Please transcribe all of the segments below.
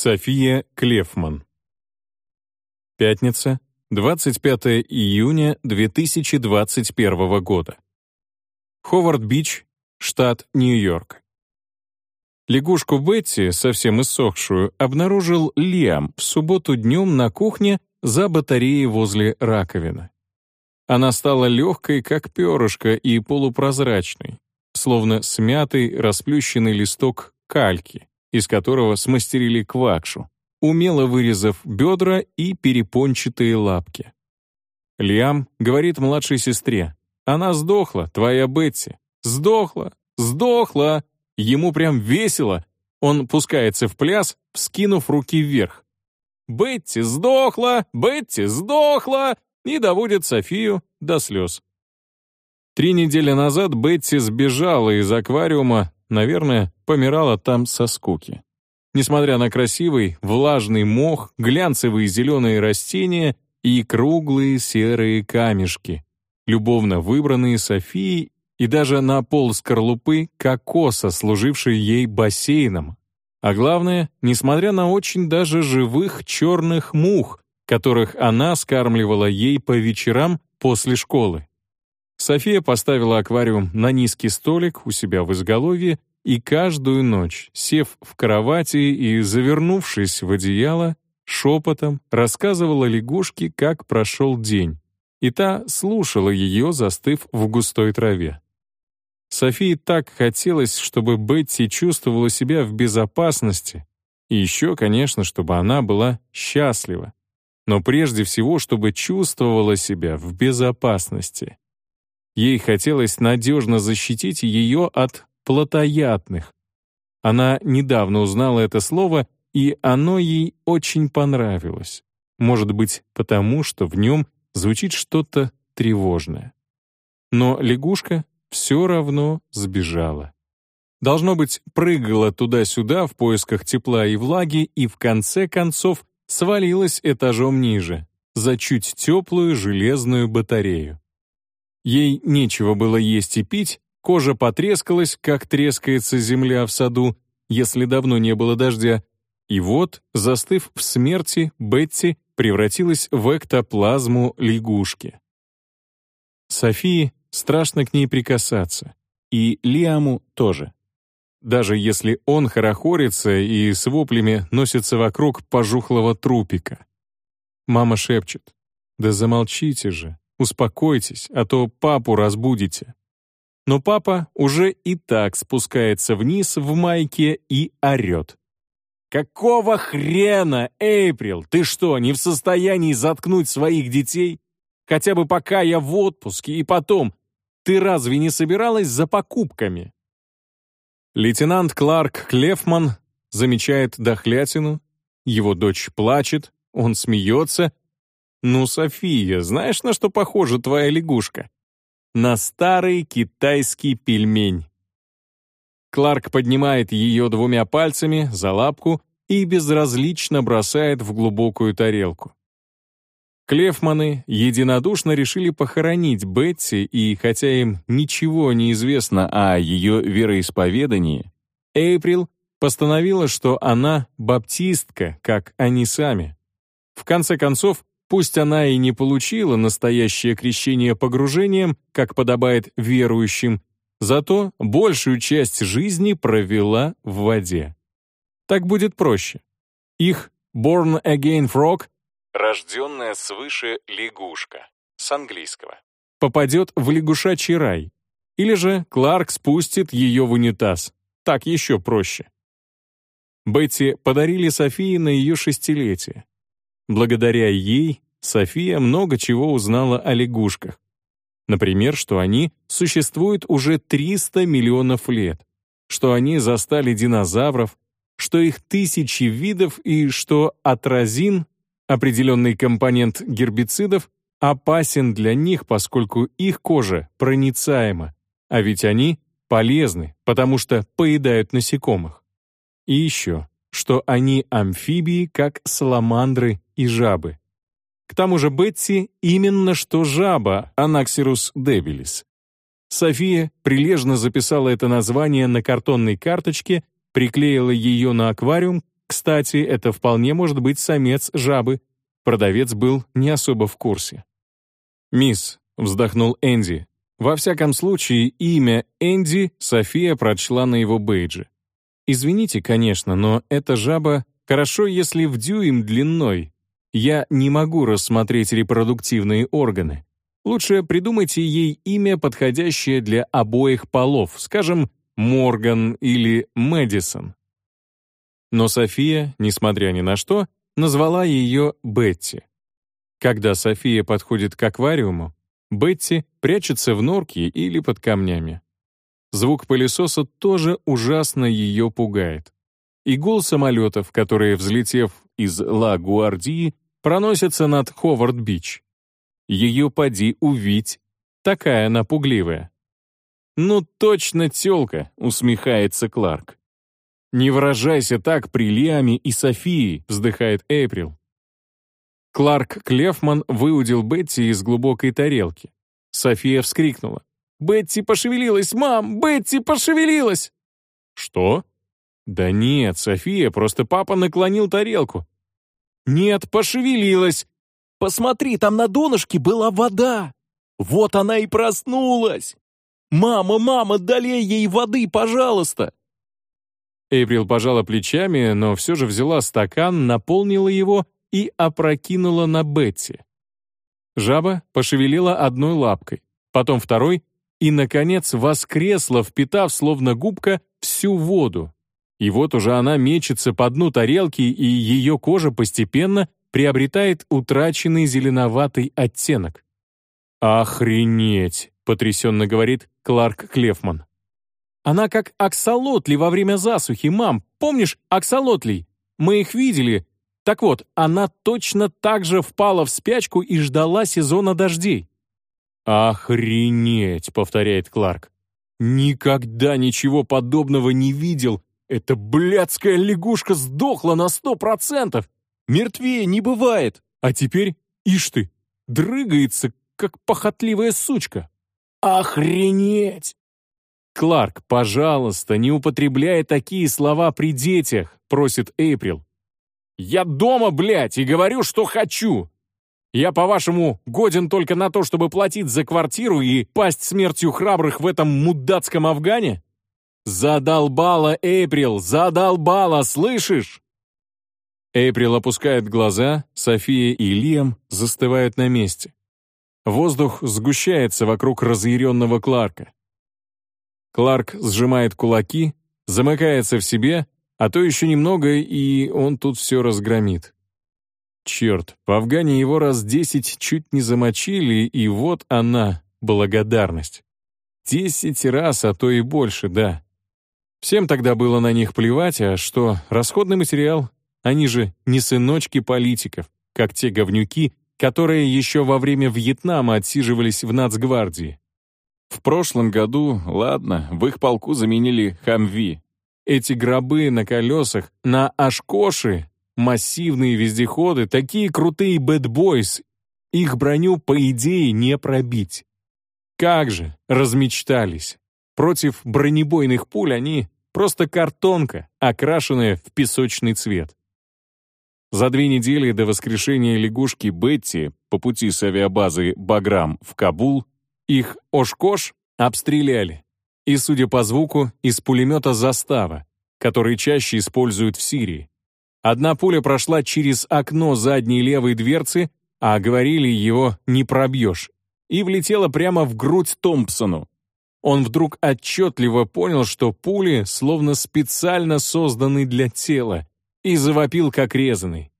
София Клефман. Пятница, 25 июня 2021 года. Ховард-Бич, штат Нью-Йорк. Лягушку Бетти, совсем иссохшую, обнаружил Лиам в субботу днем на кухне за батареей возле раковины. Она стала легкой, как перышко, и полупрозрачной, словно смятый, расплющенный листок кальки из которого смастерили квакшу, умело вырезав бедра и перепончатые лапки. Лиам говорит младшей сестре, «Она сдохла, твоя Бетси. Сдохла, сдохла!» Ему прям весело. Он пускается в пляс, вскинув руки вверх. «Бетти сдохла! Бетти сдохла!» и доводит Софию до слез. Три недели назад Бетти сбежала из аквариума, наверное, помирала там со скуки. Несмотря на красивый, влажный мох, глянцевые зеленые растения и круглые серые камешки, любовно выбранные Софией и даже на пол скорлупы кокоса, служившей ей бассейном. А главное, несмотря на очень даже живых черных мух, которых она скармливала ей по вечерам после школы. София поставила аквариум на низкий столик у себя в изголовье и каждую ночь, сев в кровати и завернувшись в одеяло, шепотом рассказывала лягушке, как прошел день, и та слушала ее, застыв в густой траве. Софии так хотелось, чтобы Бетти чувствовала себя в безопасности, и еще, конечно, чтобы она была счастлива, но прежде всего, чтобы чувствовала себя в безопасности. Ей хотелось надежно защитить ее от плотоядных. Она недавно узнала это слово, и оно ей очень понравилось. Может быть, потому что в нем звучит что-то тревожное. Но лягушка все равно сбежала. Должно быть, прыгала туда-сюда в поисках тепла и влаги и в конце концов свалилась этажом ниже, за чуть теплую железную батарею. Ей нечего было есть и пить, Кожа потрескалась, как трескается земля в саду, если давно не было дождя. И вот, застыв в смерти, Бетти превратилась в эктоплазму лягушки. Софии страшно к ней прикасаться. И Лиаму тоже. Даже если он хорохорится и с воплями носится вокруг пожухлого трупика. Мама шепчет. «Да замолчите же, успокойтесь, а то папу разбудите» но папа уже и так спускается вниз в майке и орет. «Какого хрена, Эйприл? Ты что, не в состоянии заткнуть своих детей? Хотя бы пока я в отпуске и потом. Ты разве не собиралась за покупками?» Лейтенант Кларк Клефман замечает дохлятину. Его дочь плачет, он смеется. «Ну, София, знаешь, на что похожа твоя лягушка?» на старый китайский пельмень. Кларк поднимает ее двумя пальцами за лапку и безразлично бросает в глубокую тарелку. Клефманы единодушно решили похоронить Бетси, и хотя им ничего не известно о ее вероисповедании, Эйприл постановила, что она баптистка, как они сами. В конце концов, Пусть она и не получила настоящее крещение погружением, как подобает верующим, зато большую часть жизни провела в воде. Так будет проще. Их «born again frog» — рожденная свыше лягушка, с английского, попадет в лягушачий рай. Или же Кларк спустит ее в унитаз. Так еще проще. Бетти подарили Софии на ее шестилетие. Благодаря ей София много чего узнала о лягушках. Например, что они существуют уже 300 миллионов лет, что они застали динозавров, что их тысячи видов и что атразин, определенный компонент гербицидов, опасен для них, поскольку их кожа проницаема, а ведь они полезны, потому что поедают насекомых. И еще, что они амфибии, как саламандры и жабы. К тому же Бетси именно что жаба, Анаксирус дебилис. София прилежно записала это название на картонной карточке, приклеила ее на аквариум, Кстати, это вполне может быть самец жабы. Продавец был не особо в курсе. «Мисс», — вздохнул Энди, во всяком случае, имя Энди София прочла на его бейдже. Извините, конечно, но эта жаба хорошо, если в дюйм длиной. Я не могу рассмотреть репродуктивные органы. Лучше придумайте ей имя, подходящее для обоих полов, скажем, Морган или Мэдисон. Но София, несмотря ни на что, назвала ее Бетти. Когда София подходит к аквариуму, Бетти прячется в норке или под камнями. Звук пылесоса тоже ужасно ее пугает. И гул самолетов, которые, взлетев из Ла-Гуардии, проносятся над Ховард-Бич. Ее поди увидь, такая она пугливая. «Ну точно тёлка», — усмехается Кларк. «Не выражайся так при Лиаме и Софии», — вздыхает Эйприл. Кларк Клефман выудил Бетти из глубокой тарелки. София вскрикнула. «Бетти пошевелилась, мам! Бетти пошевелилась!» «Что?» «Да нет, София, просто папа наклонил тарелку». «Нет, пошевелилась! Посмотри, там на донышке была вода! Вот она и проснулась! Мама, мама, долей ей воды, пожалуйста!» Эйприл пожала плечами, но все же взяла стакан, наполнила его и опрокинула на Бетти. Жаба пошевелила одной лапкой, потом второй и, наконец, воскресла, впитав, словно губка, всю воду. И вот уже она мечется по дну тарелки, и ее кожа постепенно приобретает утраченный зеленоватый оттенок. «Охренеть!» — потрясенно говорит Кларк Клефман. «Она как аксолотли во время засухи, мам. Помнишь аксолотлей? Мы их видели, так вот, она точно так же впала в спячку и ждала сезона дождей. «Охренеть!» — повторяет Кларк. «Никогда ничего подобного не видел. Эта блядская лягушка сдохла на сто процентов. Мертвее не бывает. А теперь, ишь ты, дрыгается, как похотливая сучка. Охренеть!» «Кларк, пожалуйста, не употребляй такие слова при детях», — просит Эйприл. Я дома, блядь, и говорю, что хочу. Я, по-вашему, годен только на то, чтобы платить за квартиру и пасть смертью храбрых в этом мудацком Афгане? Задолбала, Эйприл, задолбала, слышишь? Эйприл опускает глаза, София и Лиам застывают на месте. Воздух сгущается вокруг разъяренного Кларка. Кларк сжимает кулаки, замыкается в себе а то еще немного, и он тут все разгромит. Черт, в Афгане его раз десять чуть не замочили, и вот она, благодарность. Десять раз, а то и больше, да. Всем тогда было на них плевать, а что, расходный материал? Они же не сыночки политиков, как те говнюки, которые еще во время Вьетнама отсиживались в нацгвардии. В прошлом году, ладно, в их полку заменили Humvee, эти гробы на колесах, на Oshkosh и, массивные вездеходы, такие крутые bad boys, их броню, по идее, не пробить. Как же, размечтались. Против бронебойных пуль они просто картонка, окрашенная в песочный цвет. За две недели до воскрешения лягушки Бетти по пути с авиабазы Баграм в Кабул их Ошкош обстреляли и, судя по звуку, из пулемета «Застава», который чаще используют в Сирии. Одна пуля прошла через окно задней левой дверцы, а говорили, его не пробьешь, и влетела прямо в грудь Томпсону. Он вдруг отчетливо понял, что пули словно специально созданы для тела, и завопил как резанный.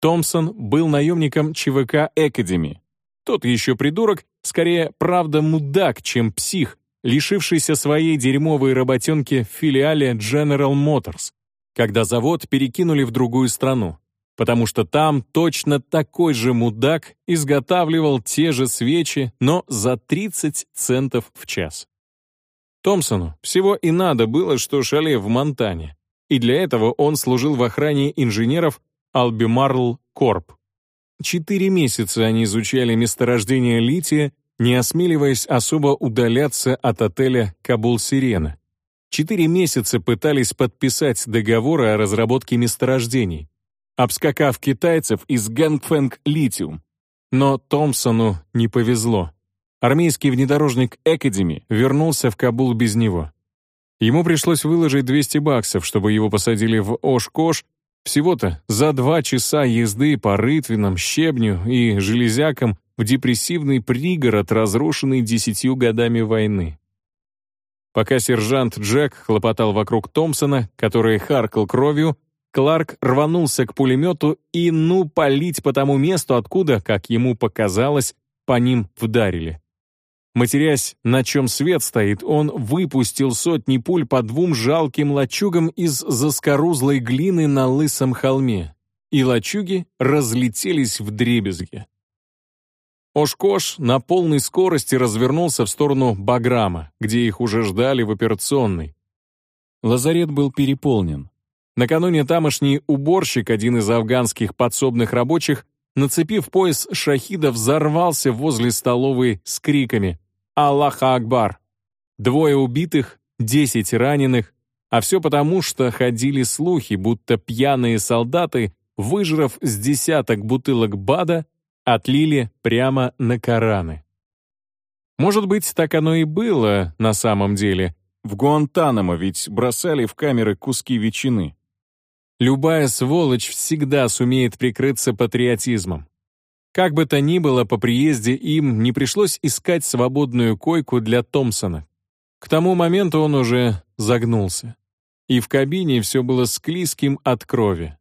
Томпсон был наемником ЧВК Экадеми. Тот еще придурок, скорее, правда, мудак, чем псих, лишившийся своей дерьмовой работенки в филиале General Motors, когда завод перекинули в другую страну, потому что там точно такой же мудак изготавливал те же свечи, но за 30 центов в час. Томпсону всего и надо было, что шале в Монтане, и для этого он служил в охране инженеров Albemarle Corp. Четыре месяца они изучали месторождение лития не осмеливаясь особо удаляться от отеля «Кабул-Сирена». четыре месяца пытались подписать договоры о разработке месторождений, обскакав китайцев из Ganfeng Lithium. Но Томпсону не повезло. Армейский внедорожник Academi вернулся в Кабул без него. Ему пришлось выложить 200 баксов, чтобы его посадили в Oshkosh всего-то за два часа езды по рытвинам, щебню и железякам в депрессивный пригород, разрушенный десятью годами войны. Пока сержант Джек хлопотал вокруг Томпсона, который харкал кровью, Кларк рванулся к пулемету и ну палить по тому месту, откуда, как ему показалось, по ним вдарили. Матерясь, на чем свет стоит, он выпустил сотни пуль по двум жалким лачугам из заскорузлой глины на лысом холме, и лачуги разлетелись в дребезги. Ошкош на полной скорости развернулся в сторону Баграма, где их уже ждали в операционной. Лазарет был переполнен. Накануне тамошний уборщик, один из афганских подсобных рабочих, нацепив пояс шахида, взорвался возле столовой с криками «Аллаха Акбар!». Двое убитых, десять раненых, а все потому, что ходили слухи, будто пьяные солдаты, выжрав с десяток бутылок БАДа, отлили прямо на Кораны. Может быть, так оно и было на самом деле. В Гуантанамо ведь бросали в камеры куски ветчины. Любая сволочь всегда сумеет прикрыться патриотизмом. Как бы то ни было, по приезде им не пришлось искать свободную койку для Томпсона. К тому моменту он уже загнулся. И в кабине все было склизким от крови.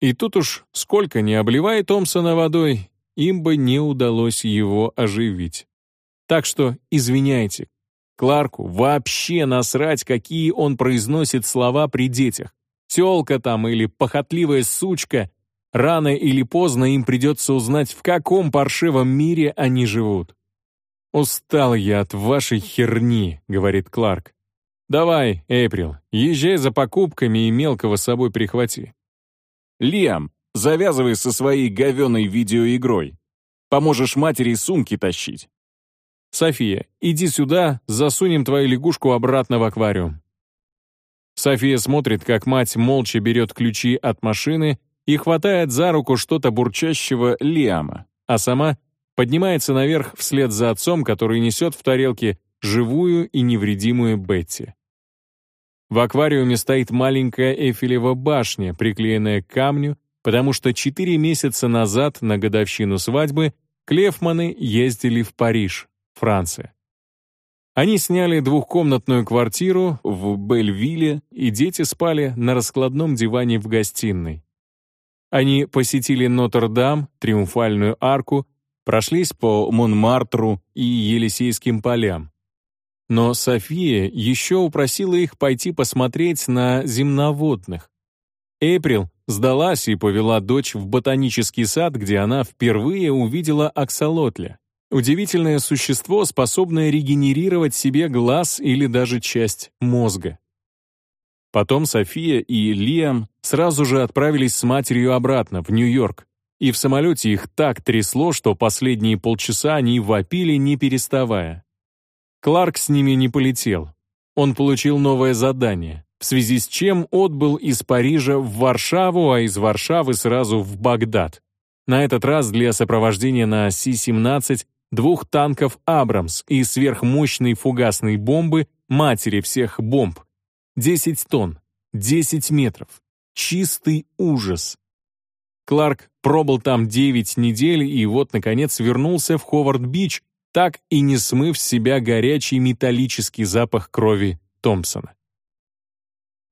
И тут уж сколько не обливай Томпсона водой, им бы не удалось его оживить. Так что извиняйте, Кларку вообще насрать, какие он произносит слова при детях. Тёлка там или похотливая сучка. Рано или поздно им придется узнать, в каком паршивом мире они живут. «Устал я от вашей херни», — говорит Кларк. «Давай, Эйприл, езжай за покупками и мелкого с собой прихвати». «Лиам, Завязывай со своей говеной видеоигрой. Поможешь матери сумки тащить. София, иди сюда, засунем твою лягушку обратно в аквариум. София смотрит, как мать молча берет ключи от машины и хватает за руку что-то бурчащего Лиама, а сама поднимается наверх вслед за отцом, который несет в тарелке живую и невредимую Бетти. В аквариуме стоит маленькая Эйфелева башня, приклеенная к камню, потому что четыре месяца назад, на годовщину свадьбы, Клефманы ездили в Париж, Франция. Они сняли двухкомнатную квартиру в Бельвилле, и дети спали на раскладном диване в гостиной. Они посетили Нотр-Дам, Триумфальную арку, прошлись по Монмартру и Елисейским полям. Но София еще упросила их пойти посмотреть на земноводных. Эйприл сдалась и повела дочь в ботанический сад, где она впервые увидела аксолотля. Удивительное существо, способное регенерировать себе глаз или даже часть мозга. Потом София и Лиам сразу же отправились с матерью обратно, в Нью-Йорк. И в самолете их так трясло, что последние полчаса они вопили, не переставая. Кларк с ними не полетел. Он получил новое задание в связи с чем отбыл из Парижа в Варшаву, а из Варшавы сразу в Багдад. На этот раз для сопровождения на Си-17 двух танков «Абрамс» и сверхмощной фугасной бомбы матери всех бомб. 10 тонн, 10 метров. Чистый ужас. Кларк пробыл там 9 недель и вот, наконец, вернулся в Ховард-Бич, так и не смыв с себя горячий металлический запах крови Томпсона.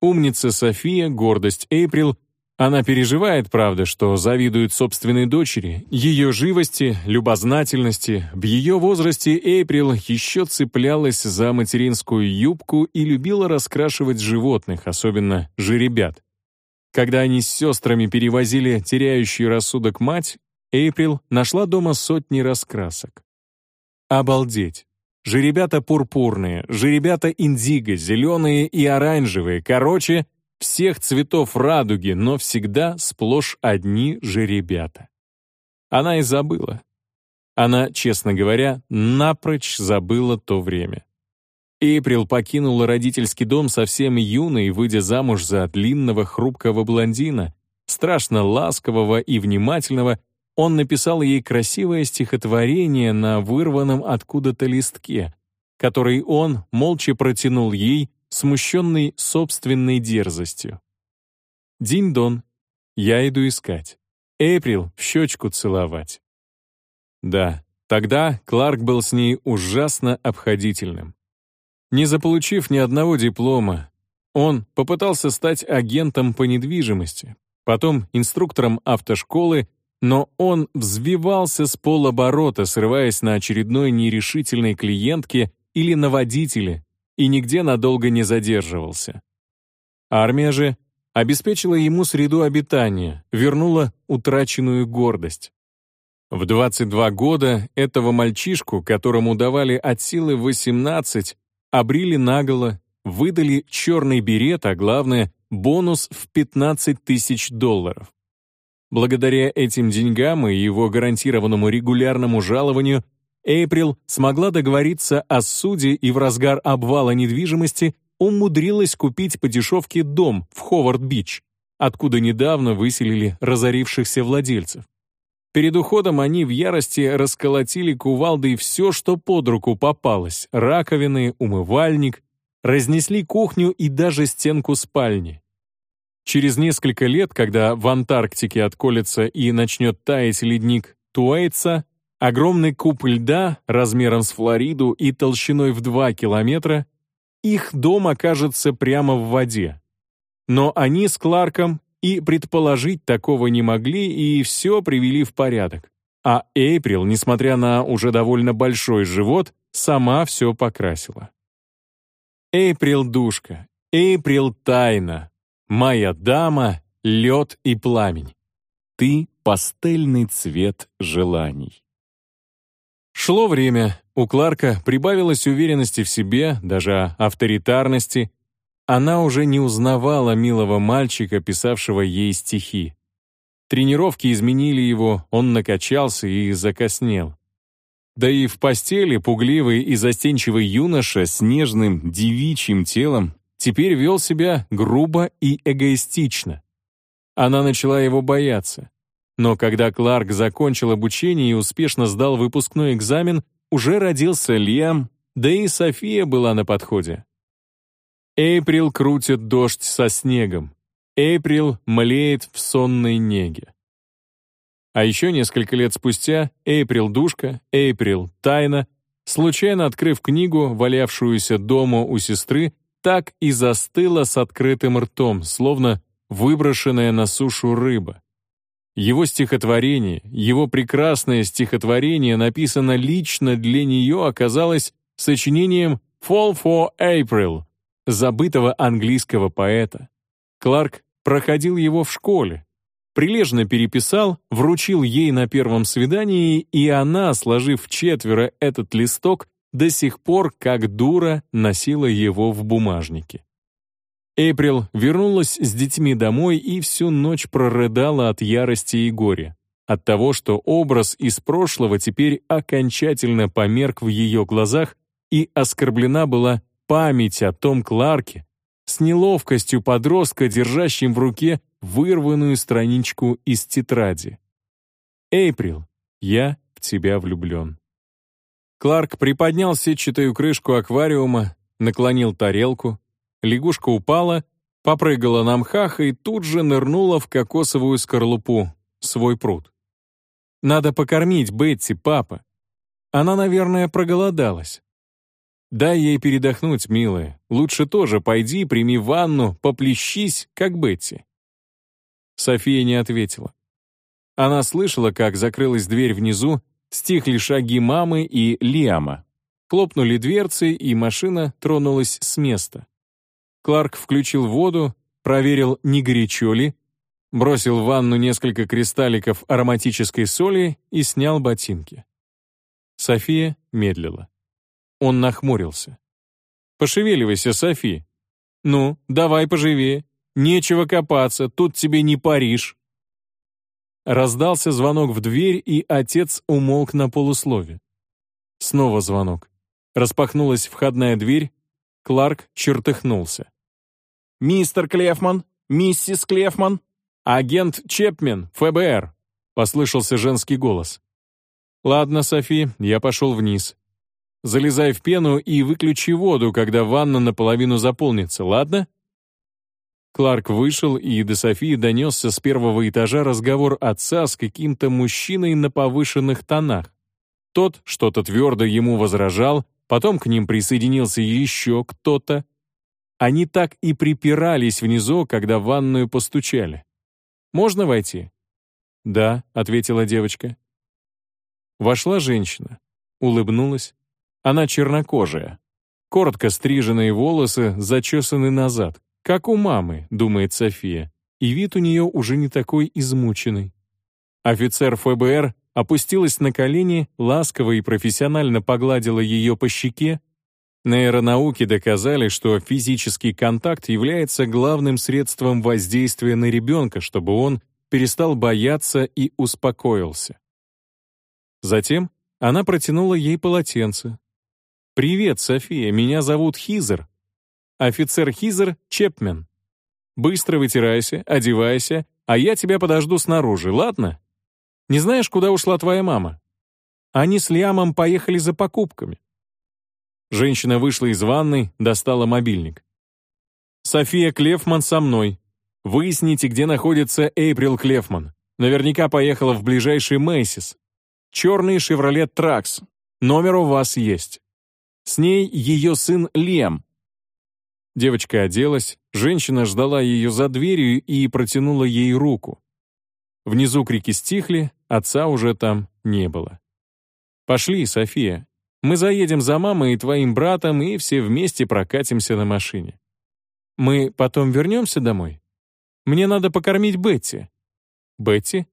Умница София, гордость Эйприл. Она переживает, правда, что завидует собственной дочери, ее живости, любознательности. В ее возрасте Эйприл еще цеплялась за материнскую юбку и любила раскрашивать животных, особенно жеребят. Когда они с сестрами перевозили теряющий рассудок мать, Эйприл нашла дома сотни раскрасок. Обалдеть! Жеребята пурпурные, жеребята индиго, зеленые и оранжевые. Короче, всех цветов радуги, но всегда сплошь одни жеребята. Она и забыла. Она, честно говоря, напрочь забыла то время. Эйприл покинула родительский дом совсем юной, выйдя замуж за длинного хрупкого блондина, страшно ласкового и внимательного, он написал ей красивое стихотворение на вырванном откуда-то листке, который он молча протянул ей, смущенный собственной дерзостью. Динь-дон, я иду искать. Эйприл в щечку целовать. Да, тогда Кларк был с ней ужасно обходительным. Не заполучив ни одного диплома, он попытался стать агентом по недвижимости, потом инструктором автошколы, но он взбивался с полоборота, срываясь на очередной нерешительной клиентке или на водителе, и нигде надолго не задерживался. Армия же обеспечила ему среду обитания, вернула утраченную гордость. В 22 года этого мальчишку, которому давали от силы 18, обрили наголо, выдали черный берет, а главное — бонус в 15 тысяч долларов. Благодаря этим деньгам и его гарантированному регулярному жалованию Эйприл смогла договориться о суде и в разгар обвала недвижимости умудрилась купить по дешевке дом в Ховард-Бич, откуда недавно выселили разорившихся владельцев. Перед уходом они в ярости расколотили кувалдой все, что под руку попалось — раковины, умывальник, разнесли кухню и даже стенку спальни. Через несколько лет, когда в Антарктике отколется и начнет таять ледник Туэйтса, огромный куб льда размером с Флориду и толщиной в 2 километра их дом окажется прямо в воде. Но они с Кларком и предположить такого не могли и все привели в порядок. А Эйприл, несмотря на уже довольно большой живот, сама все покрасила. Эйприл душка, Эйприл тайна, моя дама, лед и пламень. Ты — пастельный цвет желаний. Шло время, у Кларка прибавилось уверенности в себе, даже авторитарности. Она уже не узнавала милого мальчика, писавшего ей стихи. Тренировки изменили его, он накачался и закоснел. Да и в постели пугливый и застенчивый юноша с нежным девичьим телом теперь вел себя грубо и эгоистично. Она начала его бояться. Но когда Кларк закончил обучение и успешно сдал выпускной экзамен, уже родился Лиам, да и София была на подходе. Эйприл крутит дождь со снегом. Эйприл млеет в сонной неге. А еще несколько лет спустя Эйприл Душка, Эйприл Тайна, случайно открыв книгу, валявшуюся дома у сестры, так и застыла с открытым ртом, словно выброшенная на сушу рыба. Его стихотворение, его прекрасное стихотворение, написано лично для нее, оказалось сочинением «Fall for April» забытого английского поэта. Кларк проходил его в школе, прилежно переписал, вручил ей на первом свидании, и она, сложив четверо этот листок, до сих пор, как дура, носила его в бумажнике. Эйприл вернулась с детьми домой и всю ночь прорыдала от ярости и горя. От того, что образ из прошлого теперь окончательно померк в ее глазах и оскорблена была память о том Кларке, с неловкостью подростка, держащим в руке вырванную страничку из тетради. «Эйприл, я в тебя влюблен». Кларк приподнял сетчатую крышку аквариума, наклонил тарелку, Лягушка упала, попрыгала на мхах и тут же нырнула в кокосовую скорлупу, свой пруд. «Надо покормить Бетти, папа. Она, наверное, проголодалась. Дай ей передохнуть, милая. Лучше тоже пойди, прими ванну, поплещись, как Бетти». София не ответила. Она слышала, как закрылась дверь внизу, стихли шаги мамы и Лиама. Хлопнули дверцы, и машина тронулась с места. Кларк включил воду, проверил, не горячо ли, бросил в ванну несколько кристалликов ароматической соли и снял ботинки. София медлила. Он нахмурился. «Пошевеливайся, Софи. Ну, давай поживее. Нечего копаться, тут тебе не Париж». Раздался звонок в дверь, и отец умолк на полуслове. Снова звонок. Распахнулась входная дверь, Кларк чертыхнулся. «Мистер Клефман, миссис Клефман, агент Чепмен, ФБР», — послышался женский голос. «Ладно, Софи, я пошел вниз. Залезай в пену и выключи воду, когда ванна наполовину заполнится, ладно?» Кларк вышел, и до Софии донесся с первого этажа разговор отца с каким-то мужчиной на повышенных тонах. Тот что-то твердо ему возражал, потом к ним присоединился еще кто-то. Они так и припирались внизу, когда в ванную постучали. «Можно войти?» «Да», — ответила девочка. Вошла женщина, улыбнулась. Она чернокожая. Коротко стриженные волосы зачесаны назад. Как у мамы, думает София, и вид у нее уже не такой измученный. Офицер ФБР опустилась на колени, ласково и профессионально погладила ее по щеке. Нейронауки доказали, что физический контакт является главным средством воздействия на ребенка, чтобы он перестал бояться и успокоился. Затем она протянула ей полотенце. «Привет, София, меня зовут Хизер. Офицер Хизер Чепмен. Быстро вытирайся, одевайся, а я тебя подожду снаружи, ладно? Не знаешь, куда ушла твоя мама? Они с Лиамом поехали за покупками. Женщина вышла из ванной, достала мобильник. «София Клефман со мной. Выясните, где находится Эйприл Клефман. Наверняка поехала в ближайший Мэйсис. Черный «Шевролет Тракс». Номер у вас есть. С ней ее сын Лем, Девочка оделась, женщина ждала ее за дверью и протянула ей руку. Внизу крики стихли, отца уже там не было. «Пошли, София. Мы заедем за мамой и твоим братом и все вместе прокатимся на машине. Мы потом вернемся домой? Мне надо покормить Бетти». «Бетти?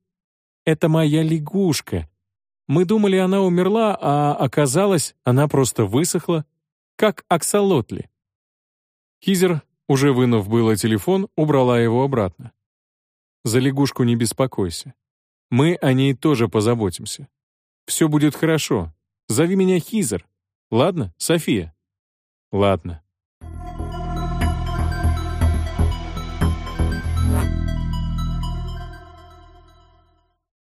Это моя лягушка. Мы думали, она умерла, а оказалось, она просто высохла, как аксолотли. Хизер, уже вынув было телефон, убрала его обратно. «За лягушку не беспокойся. Мы о ней тоже позаботимся. Все будет хорошо. Зови меня Хизер. Ладно, София?» «Ладно».